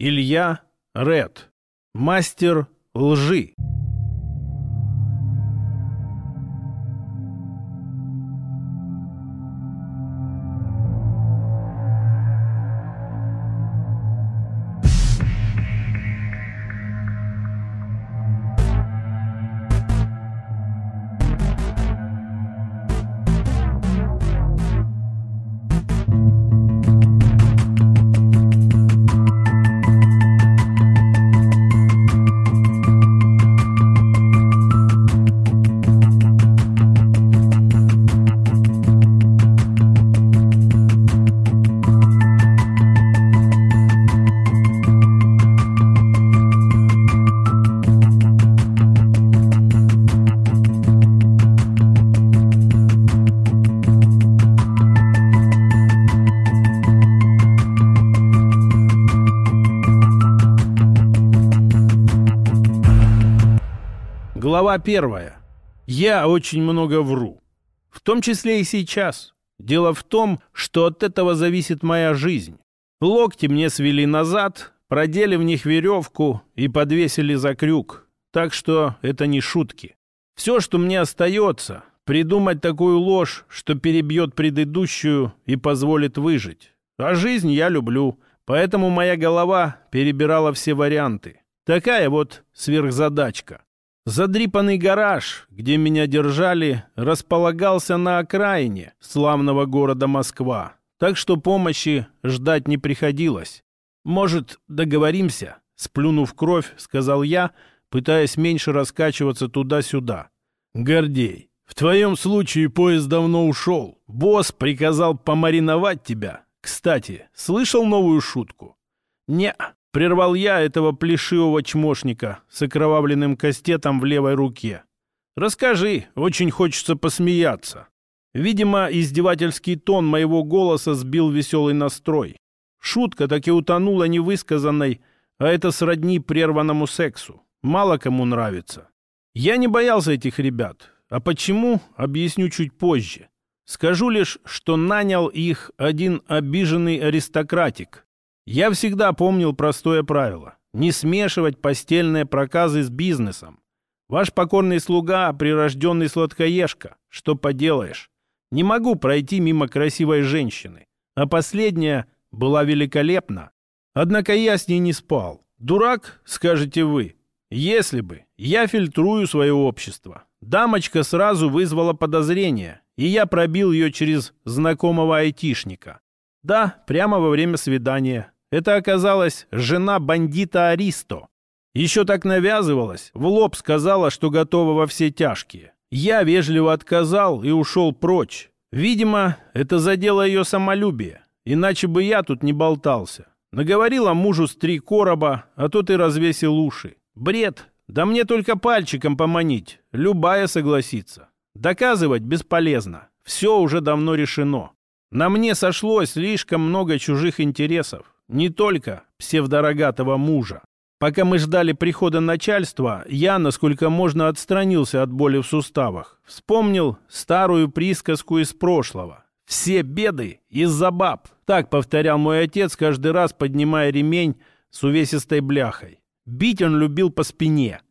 Илья Ред. Мастер лжи. Глава первая. Я очень много вру. В том числе и сейчас. Дело в том, что от этого зависит моя жизнь. Локти мне свели назад, продели в них веревку и подвесили за крюк. Так что это не шутки. Все, что мне остается, придумать такую ложь, что перебьет предыдущую и позволит выжить. А жизнь я люблю, поэтому моя голова перебирала все варианты. Такая вот сверхзадачка. Задрипанный гараж, где меня держали, располагался на окраине славного города Москва, так что помощи ждать не приходилось. «Может, договоримся?» — сплюнув кровь, сказал я, пытаясь меньше раскачиваться туда-сюда. «Гордей, в твоем случае поезд давно ушел. Босс приказал помариновать тебя. Кстати, слышал новую шутку?» «Не, Прервал я этого плешивого чмошника с окровавленным кастетом в левой руке. «Расскажи, очень хочется посмеяться». Видимо, издевательский тон моего голоса сбил веселый настрой. Шутка так и утонула невысказанной, а это сродни прерванному сексу. Мало кому нравится. Я не боялся этих ребят. А почему, объясню чуть позже. Скажу лишь, что нанял их один обиженный аристократик, я всегда помнил простое правило – не смешивать постельные проказы с бизнесом. Ваш покорный слуга – прирожденный сладкоежка. Что поделаешь? Не могу пройти мимо красивой женщины. А последняя была великолепна. Однако я с ней не спал. Дурак, скажете вы. Если бы. Я фильтрую свое общество. Дамочка сразу вызвала подозрение, и я пробил ее через знакомого айтишника. Да, прямо во время свидания. Это оказалась жена бандита Аристо. Еще так навязывалась, в лоб сказала, что готова во все тяжкие. Я вежливо отказал и ушел прочь. Видимо, это задело ее самолюбие, иначе бы я тут не болтался. Наговорила мужу с три короба, а тот и развесил уши. Бред. Да мне только пальчиком поманить. Любая согласится. Доказывать бесполезно. Все уже давно решено. На мне сошлось слишком много чужих интересов не только псевдорогатого мужа. Пока мы ждали прихода начальства, я, насколько можно, отстранился от боли в суставах. Вспомнил старую присказку из прошлого. «Все беды из-за баб», — так повторял мой отец, каждый раз поднимая ремень с увесистой бляхой. Бить он любил по спине.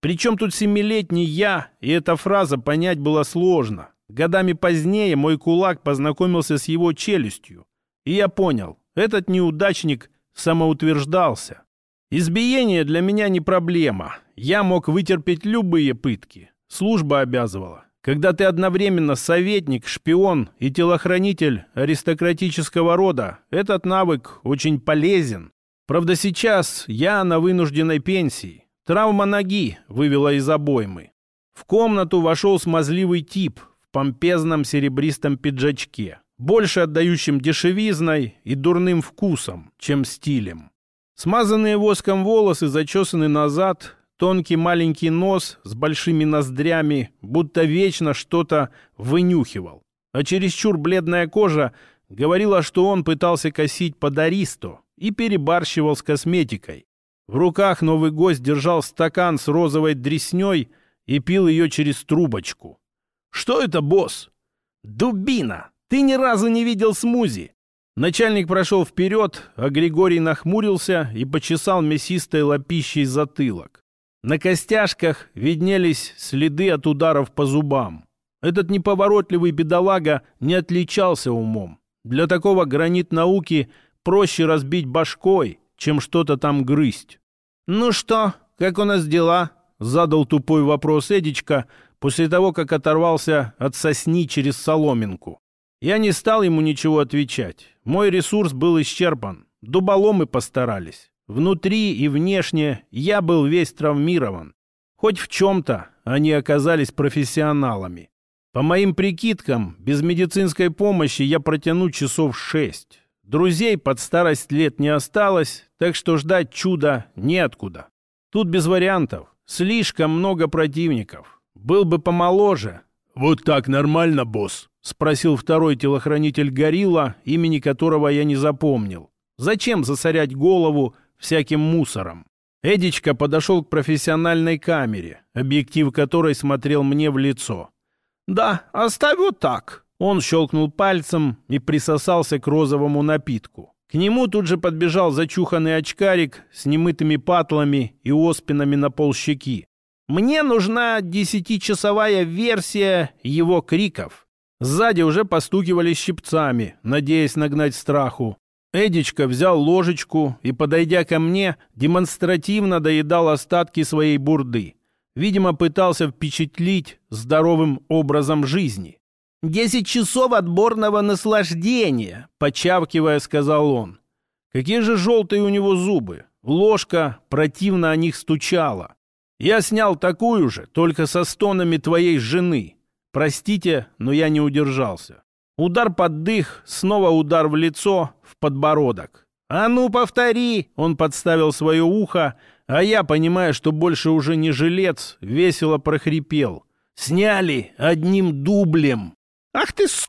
Причем тут семилетний я, и эта фраза понять было сложно. Годами позднее мой кулак познакомился с его челюстью. И я понял, этот неудачник самоутверждался. Избиение для меня не проблема. Я мог вытерпеть любые пытки. Служба обязывала. Когда ты одновременно советник, шпион и телохранитель аристократического рода, этот навык очень полезен. Правда, сейчас я на вынужденной пенсии. Травма ноги вывела из обоймы. В комнату вошел смазливый тип в помпезном серебристом пиджачке больше отдающим дешевизной и дурным вкусом, чем стилем. Смазанные воском волосы зачесаны назад, тонкий маленький нос с большими ноздрями, будто вечно что-то вынюхивал. А чересчур бледная кожа говорила, что он пытался косить под аристо и перебарщивал с косметикой. В руках новый гость держал стакан с розовой дресней и пил ее через трубочку. «Что это, босс?» «Дубина!» Ты ни разу не видел смузи. Начальник прошел вперед, а Григорий нахмурился и почесал мясистой лопищей затылок. На костяшках виднелись следы от ударов по зубам. Этот неповоротливый бедолага не отличался умом. Для такого гранит науки проще разбить башкой, чем что-то там грызть. «Ну что, как у нас дела?» — задал тупой вопрос Эдичка после того, как оторвался от сосни через соломинку. Я не стал ему ничего отвечать. Мой ресурс был исчерпан. Дуболомы постарались. Внутри и внешне я был весь травмирован. Хоть в чем-то они оказались профессионалами. По моим прикидкам, без медицинской помощи я протяну часов шесть. Друзей под старость лет не осталось, так что ждать чуда неоткуда. Тут без вариантов. Слишком много противников. Был бы помоложе. «Вот так нормально, босс?» — спросил второй телохранитель Горилла, имени которого я не запомнил. «Зачем засорять голову всяким мусором?» Эдичка подошел к профессиональной камере, объектив которой смотрел мне в лицо. «Да, оставь вот так», он щелкнул пальцем и присосался к розовому напитку. К нему тут же подбежал зачуханный очкарик с немытыми патлами и оспинами на полщеки. «Мне нужна десятичасовая версия его криков». Сзади уже постукивали щипцами, надеясь нагнать страху. Эдичка взял ложечку и, подойдя ко мне, демонстративно доедал остатки своей бурды. Видимо, пытался впечатлить здоровым образом жизни. «Десять часов отборного наслаждения!» — почавкивая, сказал он. «Какие же желтые у него зубы! Ложка противно о них стучала. Я снял такую же, только со стонами твоей жены. Простите, но я не удержался. Удар под дых, снова удар в лицо, в подбородок. «А ну, повтори!» — он подставил свое ухо, а я, понимая, что больше уже не жилец, весело прохрипел. «Сняли одним дублем!» «Ах ты, с...»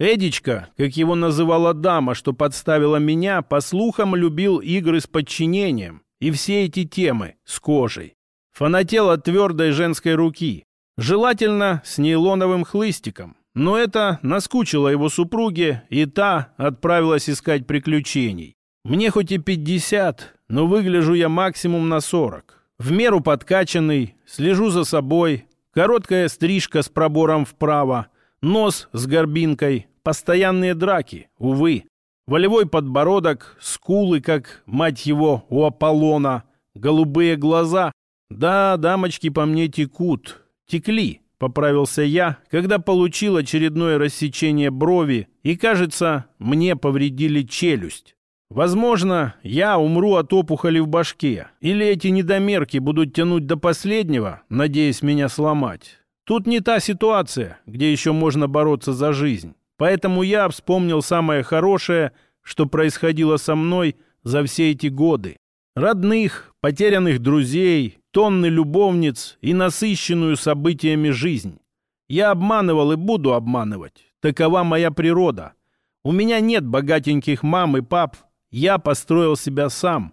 Эдичка, как его называла дама, что подставила меня, по слухам любил игры с подчинением и все эти темы с кожей. Фанател от твердой женской руки, желательно с нейлоновым хлыстиком. Но это наскучило его супруге, и та отправилась искать приключений. Мне хоть и 50, но выгляжу я максимум на 40. В меру подкачанный, слежу за собой, Короткая стрижка с пробором вправо, нос с горбинкой, постоянные драки, увы. Волевой подбородок, скулы, как, мать его, у Аполлона, голубые глаза. Да, дамочки по мне текут. Текли, поправился я, когда получил очередное рассечение брови, и, кажется, мне повредили челюсть. Возможно, я умру от опухоли в башке, или эти недомерки будут тянуть до последнего, надеясь меня сломать. Тут не та ситуация, где еще можно бороться за жизнь. Поэтому я вспомнил самое хорошее, что происходило со мной за все эти годы. Родных, потерянных друзей, тонны любовниц и насыщенную событиями жизнь. Я обманывал и буду обманывать. Такова моя природа. У меня нет богатеньких мам и пап, я построил себя сам,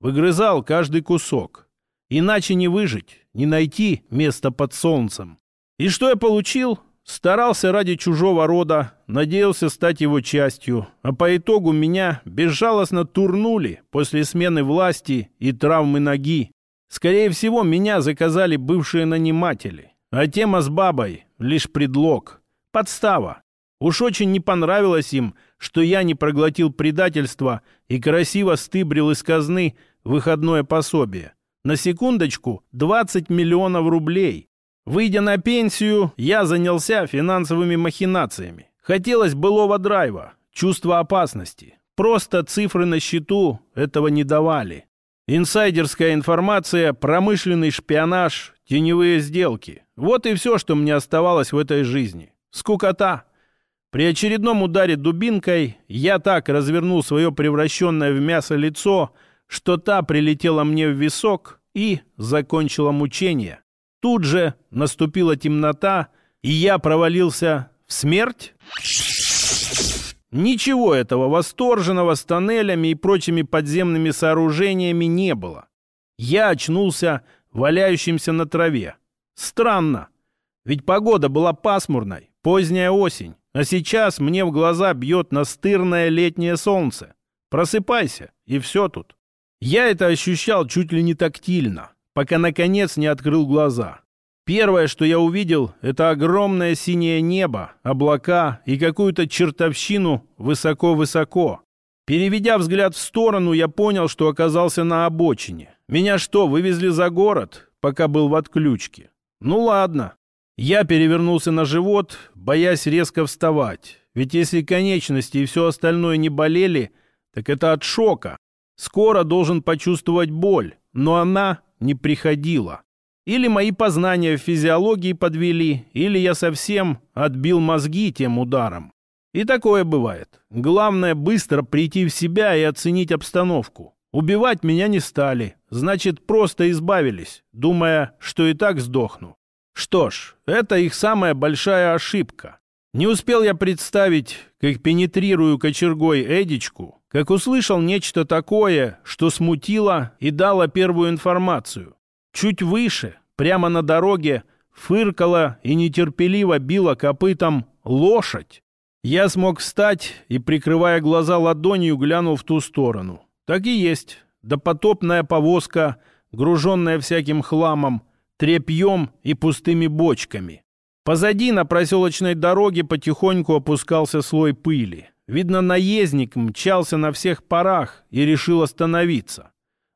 выгрызал каждый кусок. Иначе не выжить, не найти место под солнцем. И что я получил? Старался ради чужого рода, надеялся стать его частью, а по итогу меня безжалостно турнули после смены власти и травмы ноги. Скорее всего, меня заказали бывшие наниматели, а тема с бабой — лишь предлог, подстава. Уж очень не понравилось им, что я не проглотил предательство и красиво стыбрил из казны выходное пособие. На секундочку 20 миллионов рублей. Выйдя на пенсию, я занялся финансовыми махинациями. Хотелось былого драйва, чувства опасности. Просто цифры на счету этого не давали. Инсайдерская информация, промышленный шпионаж, теневые сделки. Вот и все, что мне оставалось в этой жизни. Скукота. При очередном ударе дубинкой я так развернул свое превращенное в мясо лицо, что та прилетела мне в висок и закончила мучение. Тут же наступила темнота, и я провалился в смерть. Ничего этого восторженного с тоннелями и прочими подземными сооружениями не было. Я очнулся валяющимся на траве. Странно, ведь погода была пасмурной, поздняя осень, А сейчас мне в глаза бьет настырное летнее солнце. Просыпайся, и все тут. Я это ощущал чуть ли не тактильно, пока наконец не открыл глаза. Первое, что я увидел, это огромное синее небо, облака и какую-то чертовщину высоко-высоко. Переведя взгляд в сторону, я понял, что оказался на обочине. Меня что, вывезли за город, пока был в отключке? Ну ладно. Я перевернулся на живот, боясь резко вставать. Ведь если конечности и все остальное не болели, так это от шока. Скоро должен почувствовать боль, но она не приходила. Или мои познания в физиологии подвели, или я совсем отбил мозги тем ударом. И такое бывает. Главное быстро прийти в себя и оценить обстановку. Убивать меня не стали, значит, просто избавились, думая, что и так сдохну. Что ж, это их самая большая ошибка. Не успел я представить, как пенетрирую кочергой Эдичку, как услышал нечто такое, что смутило и дало первую информацию. Чуть выше, прямо на дороге, фыркала и нетерпеливо била копытом лошадь. Я смог встать и, прикрывая глаза ладонью, глянул в ту сторону. Так и есть. Допотопная повозка, груженная всяким хламом, тряпьем и пустыми бочками. Позади на проселочной дороге потихоньку опускался слой пыли. Видно, наездник мчался на всех парах и решил остановиться.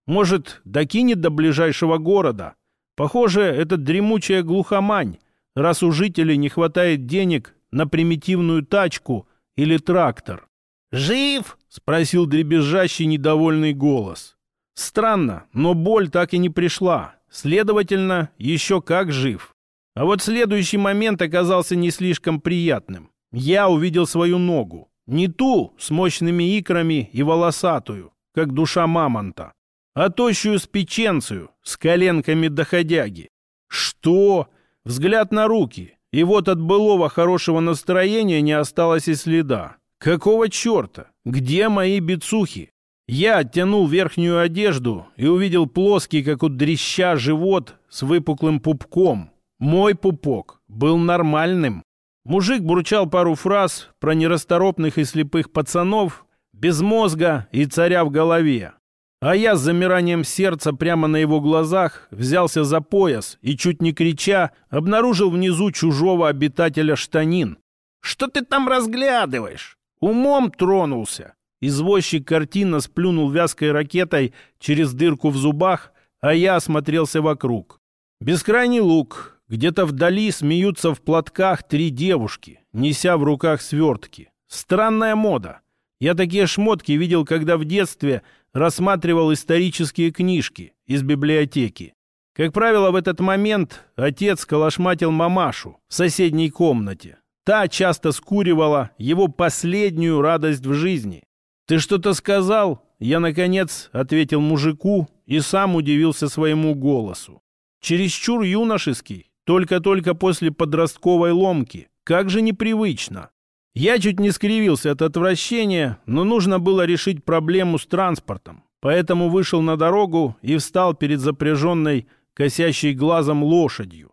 Может, докинет до ближайшего города. Похоже, это дремучая глухомань, раз у жителей не хватает денег на примитивную тачку или трактор. «Жив?» — спросил дребезжащий недовольный голос. Странно, но боль так и не пришла. Следовательно, еще как жив. А вот следующий момент оказался не слишком приятным. Я увидел свою ногу. Не ту с мощными икрами и волосатую, как душа мамонта, а тощую спиченцию с коленками доходяги. Что? Взгляд на руки. И вот от былого хорошего настроения не осталось и следа. Какого черта? Где мои бицухи? Я оттянул верхнюю одежду и увидел плоский, как у дрища, живот с выпуклым пупком. Мой пупок был нормальным. Мужик бурчал пару фраз про нерасторопных и слепых пацанов, без мозга и царя в голове. А я с замиранием сердца прямо на его глазах взялся за пояс и, чуть не крича, обнаружил внизу чужого обитателя штанин. «Что ты там разглядываешь? Умом тронулся!» Извозчик картинно сплюнул вязкой ракетой через дырку в зубах, а я осмотрелся вокруг. Бескрайний луг. Где-то вдали смеются в платках три девушки, неся в руках свертки. Странная мода. Я такие шмотки видел, когда в детстве рассматривал исторические книжки из библиотеки. Как правило, в этот момент отец калашматил мамашу в соседней комнате. Та часто скуривала его последнюю радость в жизни. «Ты что-то сказал?» Я, наконец, ответил мужику и сам удивился своему голосу. Чересчур юношеский, только-только после подростковой ломки. Как же непривычно. Я чуть не скривился от отвращения, но нужно было решить проблему с транспортом. Поэтому вышел на дорогу и встал перед запряженной, косящей глазом лошадью.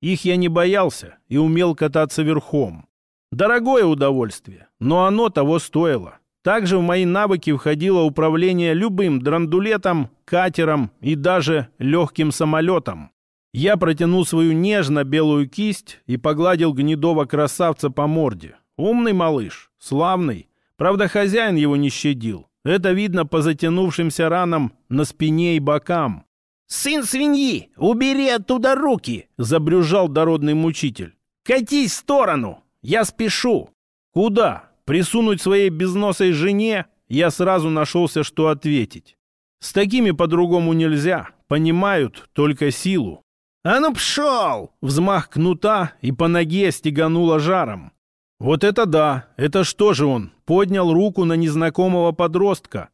Их я не боялся и умел кататься верхом. Дорогое удовольствие, но оно того стоило. Также в мои навыки входило управление любым драндулетом, катером и даже легким самолетом. Я протянул свою нежно-белую кисть и погладил гнедого красавца по морде. Умный малыш, славный. Правда, хозяин его не щадил. Это видно по затянувшимся ранам на спине и бокам. «Сын свиньи, убери оттуда руки!» — забрюжал дородный мучитель. «Катись в сторону! Я спешу!» «Куда? Присунуть своей безносой жене?» Я сразу нашелся, что ответить. С такими по-другому нельзя. Понимают только силу. «А ну пшел!» Взмах кнута и по ноге стегануло жаром. Вот это да! Это что же он? Поднял руку на незнакомого подростка.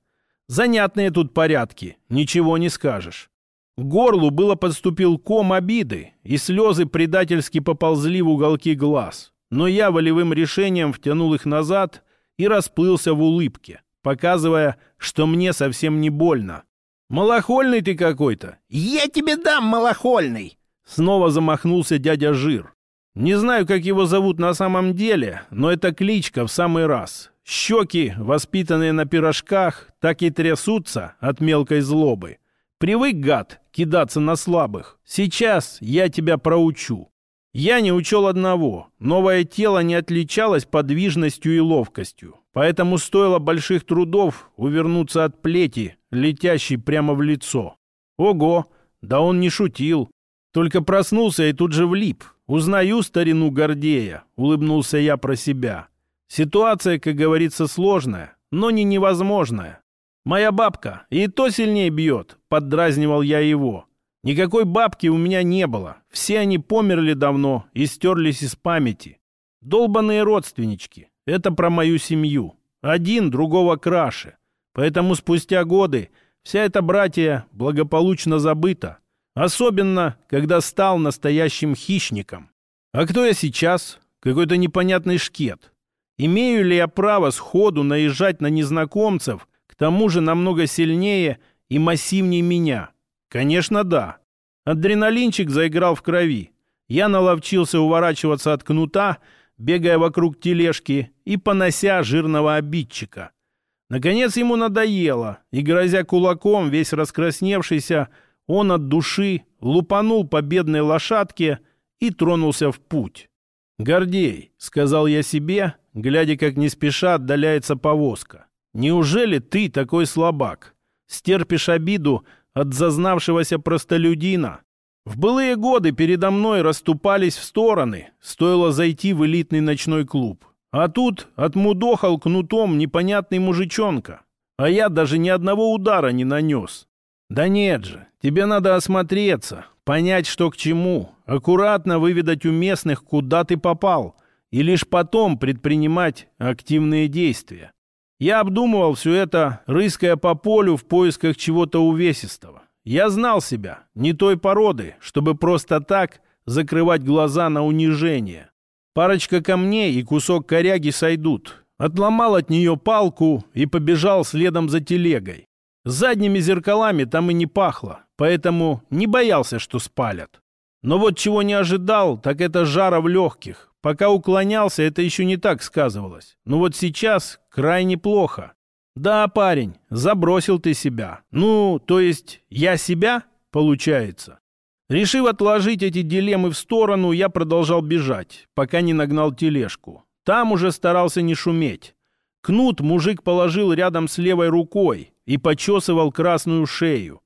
Занятные тут порядки, ничего не скажешь. К горлу было подступил ком обиды, и слезы предательски поползли в уголки глаз. Но я волевым решением втянул их назад и расплылся в улыбке, показывая, что мне совсем не больно. «Малохольный ты какой-то!» «Я тебе дам малохольный!» Снова замахнулся дядя Жир. Не знаю, как его зовут на самом деле, но это кличка в самый раз. Щеки, воспитанные на пирожках, так и трясутся от мелкой злобы. Привык, гад, кидаться на слабых. Сейчас я тебя проучу. Я не учел одного. Новое тело не отличалось подвижностью и ловкостью. Поэтому стоило больших трудов увернуться от плети, летящей прямо в лицо. Ого, да он не шутил. Только проснулся и тут же влип. Узнаю старину Гордея, улыбнулся я про себя. Ситуация, как говорится, сложная, но не невозможная. Моя бабка и то сильнее бьет, поддразнивал я его. Никакой бабки у меня не было. Все они померли давно и стерлись из памяти. Долбаные родственнички. Это про мою семью. Один другого краше. Поэтому спустя годы вся эта братья благополучно забыта. Особенно, когда стал настоящим хищником. А кто я сейчас? Какой-то непонятный шкет. Имею ли я право сходу наезжать на незнакомцев, к тому же намного сильнее и массивнее меня? Конечно, да. Адреналинчик заиграл в крови. Я наловчился уворачиваться от кнута, бегая вокруг тележки и понося жирного обидчика. Наконец ему надоело, и, грозя кулаком, весь раскрасневшийся, он от души лупанул по бедной лошадке и тронулся в путь. «Гордей», — сказал я себе, глядя, как не спеша отдаляется повозка, «неужели ты такой слабак? Стерпишь обиду от зазнавшегося простолюдина?» В былые годы передо мной расступались в стороны, стоило зайти в элитный ночной клуб. А тут отмудохал кнутом непонятный мужичонка, а я даже ни одного удара не нанес. Да нет же, тебе надо осмотреться, понять, что к чему, аккуратно выведать у местных, куда ты попал, и лишь потом предпринимать активные действия. Я обдумывал все это, рыская по полю в поисках чего-то увесистого. Я знал себя, не той породы, чтобы просто так закрывать глаза на унижение. Парочка камней и кусок коряги сойдут. Отломал от нее палку и побежал следом за телегой. Задними зеркалами там и не пахло, поэтому не боялся, что спалят. Но вот чего не ожидал, так это жара в легких. Пока уклонялся, это еще не так сказывалось. Но вот сейчас крайне плохо. Да, парень, забросил ты себя. Ну, то есть я себя, получается. Решив отложить эти дилеммы в сторону, я продолжал бежать, пока не нагнал тележку. Там уже старался не шуметь. Кнут мужик положил рядом с левой рукой и почесывал красную шею.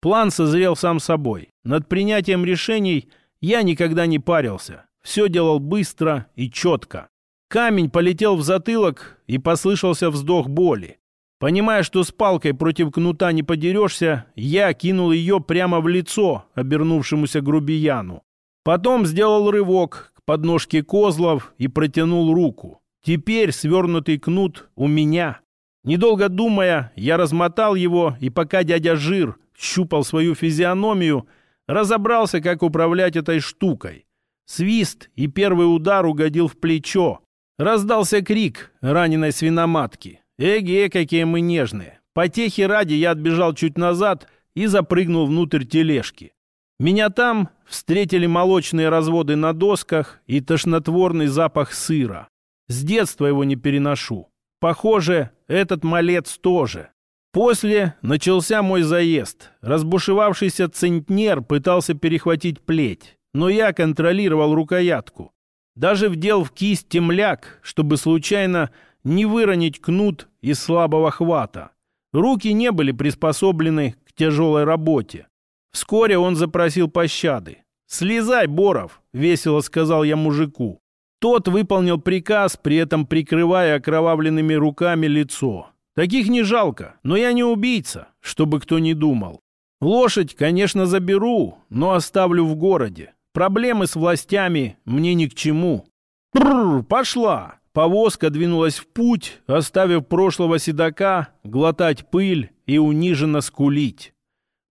План созрел сам собой. Над принятием решений я никогда не парился. Все делал быстро и четко. Камень полетел в затылок, и послышался вздох боли. Понимая, что с палкой против кнута не подерешься, я кинул ее прямо в лицо обернувшемуся грубияну. Потом сделал рывок к подножке козлов и протянул руку. Теперь свернутый кнут у меня. Недолго думая, я размотал его, и пока дядя Жир щупал свою физиономию, разобрался, как управлять этой штукой. Свист и первый удар угодил в плечо. Раздался крик раненой свиноматки. Эге, какие мы нежные. Потехи ради я отбежал чуть назад и запрыгнул внутрь тележки. Меня там встретили молочные разводы на досках и тошнотворный запах сыра. С детства его не переношу. Похоже, этот малец тоже. После начался мой заезд. Разбушевавшийся центнер пытался перехватить плеть, но я контролировал рукоятку. Даже вдел в кисть темляк, чтобы случайно не выронить кнут из слабого хвата. Руки не были приспособлены к тяжелой работе. Вскоре он запросил пощады. «Слезай, Боров!» — весело сказал я мужику. Тот выполнил приказ, при этом прикрывая окровавленными руками лицо. Таких не жалко, но я не убийца, чтобы кто не думал. Лошадь, конечно, заберу, но оставлю в городе. Проблемы с властями мне ни к чему. Бррр, пошла. Повозка двинулась в путь, оставив прошлого седока глотать пыль и униженно скулить.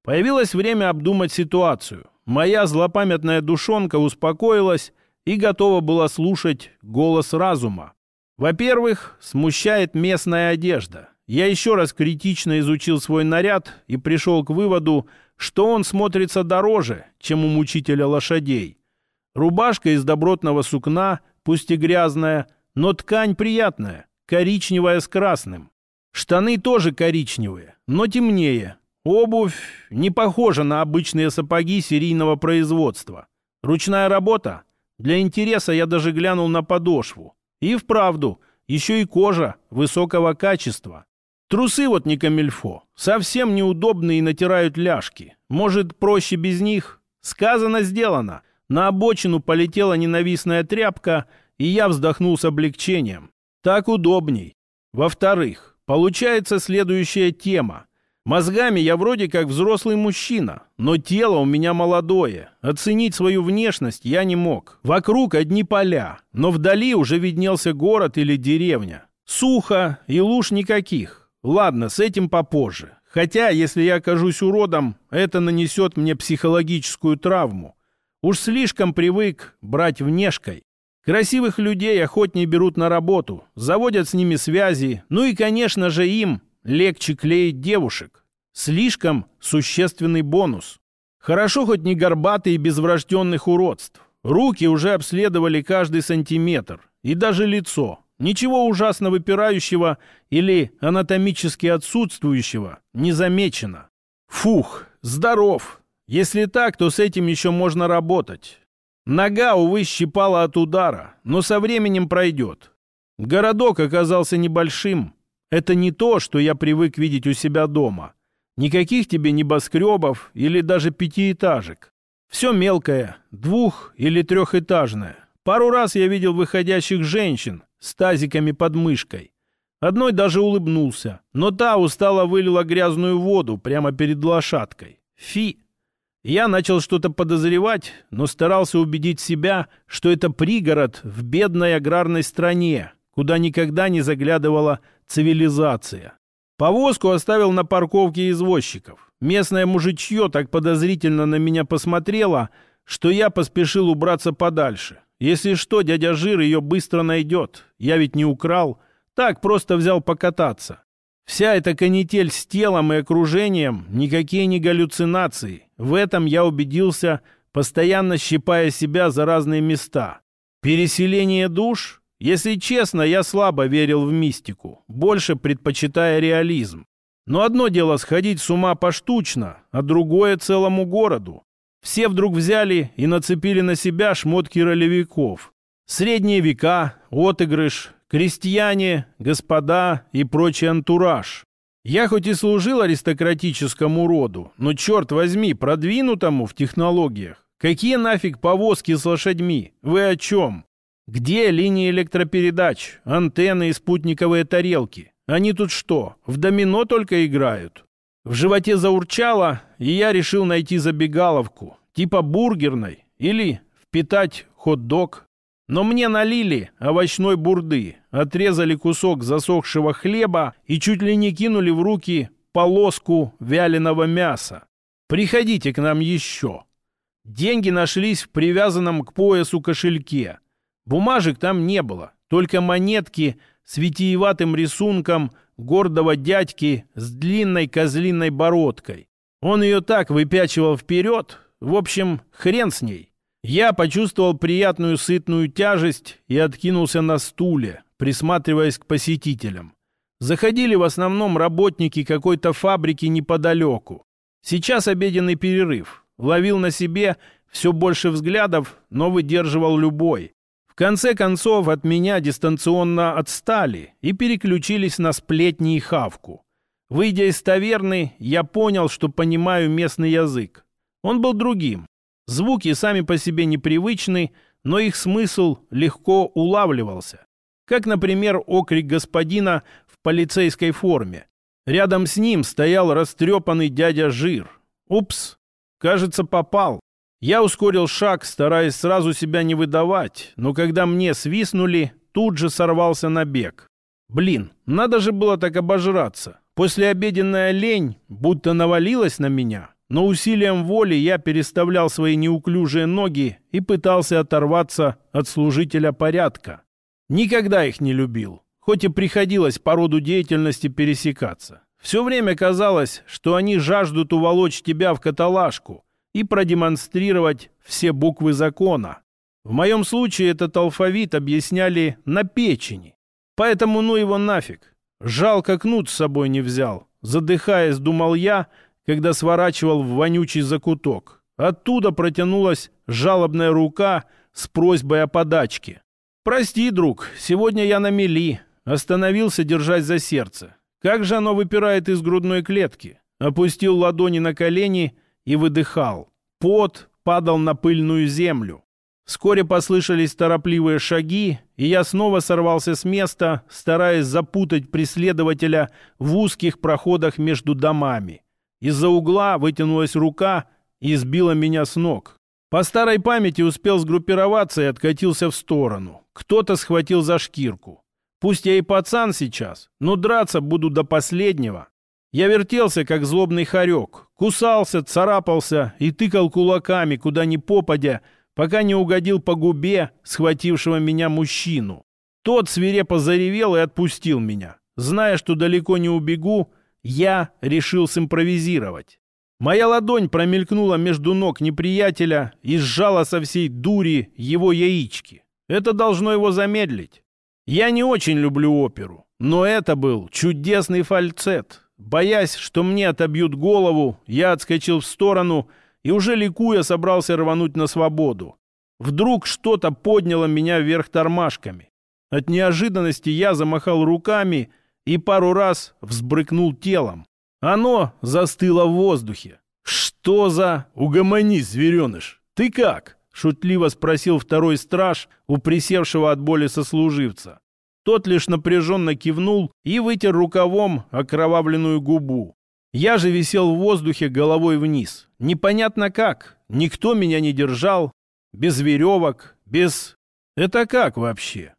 Появилось время обдумать ситуацию. Моя злопамятная душонка успокоилась и готова была слушать голос разума. Во-первых, смущает местная одежда. Я еще раз критично изучил свой наряд и пришел к выводу, что он смотрится дороже, чем у мучителя лошадей. Рубашка из добротного сукна, пусть и грязная, но ткань приятная, коричневая с красным. Штаны тоже коричневые, но темнее. Обувь не похожа на обычные сапоги серийного производства. Ручная работа? Для интереса я даже глянул на подошву. И вправду, еще и кожа высокого качества. Трусы вот не камельфо, совсем неудобные и натирают ляжки. Может, проще без них? Сказано, сделано. На обочину полетела ненавистная тряпка, и я вздохнул с облегчением. Так удобней. Во-вторых, получается следующая тема. Мозгами я вроде как взрослый мужчина, но тело у меня молодое. Оценить свою внешность я не мог. Вокруг одни поля, но вдали уже виднелся город или деревня. Сухо и луж никаких. Ладно, с этим попозже. Хотя, если я окажусь уродом, это нанесет мне психологическую травму. Уж слишком привык брать внешкой. Красивых людей охотнее берут на работу, заводят с ними связи, ну и, конечно же, им легче клеить девушек. Слишком существенный бонус. Хорошо хоть не горбатый и без врожденных уродств. Руки уже обследовали каждый сантиметр. И даже лицо. Ничего ужасно выпирающего или анатомически отсутствующего не замечено. Фух, здоров. Если так, то с этим еще можно работать. Нога, увы, щипала от удара, но со временем пройдет. Городок оказался небольшим. Это не то, что я привык видеть у себя дома. Никаких тебе небоскребов или даже пятиэтажек. Все мелкое, двух- или трехэтажное. Пару раз я видел выходящих женщин с тазиками под мышкой. Одной даже улыбнулся, но та устало вылила грязную воду прямо перед лошадкой. Фи! Я начал что-то подозревать, но старался убедить себя, что это пригород в бедной аграрной стране, куда никогда не заглядывала цивилизация. Повозку оставил на парковке извозчиков. Местное мужичье так подозрительно на меня посмотрело, что я поспешил убраться подальше. Если что, дядя Жир ее быстро найдет. Я ведь не украл. Так, просто взял покататься. Вся эта канитель с телом и окружением – никакие не галлюцинации. В этом я убедился, постоянно щипая себя за разные места. Переселение душ? Если честно, я слабо верил в мистику, больше предпочитая реализм. Но одно дело сходить с ума поштучно, а другое целому городу. Все вдруг взяли и нацепили на себя шмотки ролевиков. Средние века, отыгрыш, крестьяне, господа и прочий антураж. Я хоть и служил аристократическому роду, но, черт возьми, продвинутому в технологиях. Какие нафиг повозки с лошадьми? Вы о чем? Где линии электропередач, антенны и спутниковые тарелки? Они тут что, в домино только играют? В животе заурчало, и я решил найти забегаловку, типа бургерной, или впитать хот-дог но мне налили овощной бурды, отрезали кусок засохшего хлеба и чуть ли не кинули в руки полоску вяленого мяса. Приходите к нам еще. Деньги нашлись в привязанном к поясу кошельке. Бумажек там не было, только монетки с витиеватым рисунком гордого дядьки с длинной козлиной бородкой. Он ее так выпячивал вперед, в общем, хрен с ней. Я почувствовал приятную сытную тяжесть и откинулся на стуле, присматриваясь к посетителям. Заходили в основном работники какой-то фабрики неподалеку. Сейчас обеденный перерыв. Ловил на себе все больше взглядов, но выдерживал любой. В конце концов от меня дистанционно отстали и переключились на сплетни и хавку. Выйдя из таверны, я понял, что понимаю местный язык. Он был другим, Звуки сами по себе непривычны, но их смысл легко улавливался. Как, например, окрик господина в полицейской форме. Рядом с ним стоял растрепанный дядя Жир. Упс, кажется, попал. Я ускорил шаг, стараясь сразу себя не выдавать, но когда мне свистнули, тут же сорвался на бег. Блин, надо же было так обожраться. Послеобеденная лень будто навалилась на меня, но усилием воли я переставлял свои неуклюжие ноги и пытался оторваться от служителя порядка. Никогда их не любил, хоть и приходилось по роду деятельности пересекаться. Все время казалось, что они жаждут уволочь тебя в каталажку и продемонстрировать все буквы закона. В моем случае этот алфавит объясняли на печени. Поэтому ну его нафиг. Жалко кнут с собой не взял. Задыхаясь, думал я, когда сворачивал в вонючий закуток. Оттуда протянулась жалобная рука с просьбой о подачке. «Прости, друг, сегодня я на мели. Остановился, держась за сердце. Как же оно выпирает из грудной клетки?» Опустил ладони на колени и выдыхал. Пот падал на пыльную землю. Вскоре послышались торопливые шаги, и я снова сорвался с места, стараясь запутать преследователя в узких проходах между домами. Из-за угла вытянулась рука и сбила меня с ног. По старой памяти успел сгруппироваться и откатился в сторону. Кто-то схватил за шкирку. Пусть я и пацан сейчас, но драться буду до последнего. Я вертелся, как злобный хорек, кусался, царапался и тыкал кулаками, куда ни попадя, пока не угодил по губе схватившего меня мужчину. Тот свирепо заревел и отпустил меня. Зная, что далеко не убегу, я решил симпровизировать. Моя ладонь промелькнула между ног неприятеля и сжала со всей дури его яички. Это должно его замедлить. Я не очень люблю оперу, но это был чудесный фальцет. Боясь, что мне отобьют голову, я отскочил в сторону — и уже ликуя собрался рвануть на свободу. Вдруг что-то подняло меня вверх тормашками. От неожиданности я замахал руками и пару раз взбрыкнул телом. Оно застыло в воздухе. «Что за...» «Угомонись, звереныш! Ты как?» — шутливо спросил второй страж у присевшего от боли сослуживца. Тот лишь напряженно кивнул и вытер рукавом окровавленную губу. Я же висел в воздухе головой вниз. Непонятно как. Никто меня не держал. Без веревок, без... Это как вообще?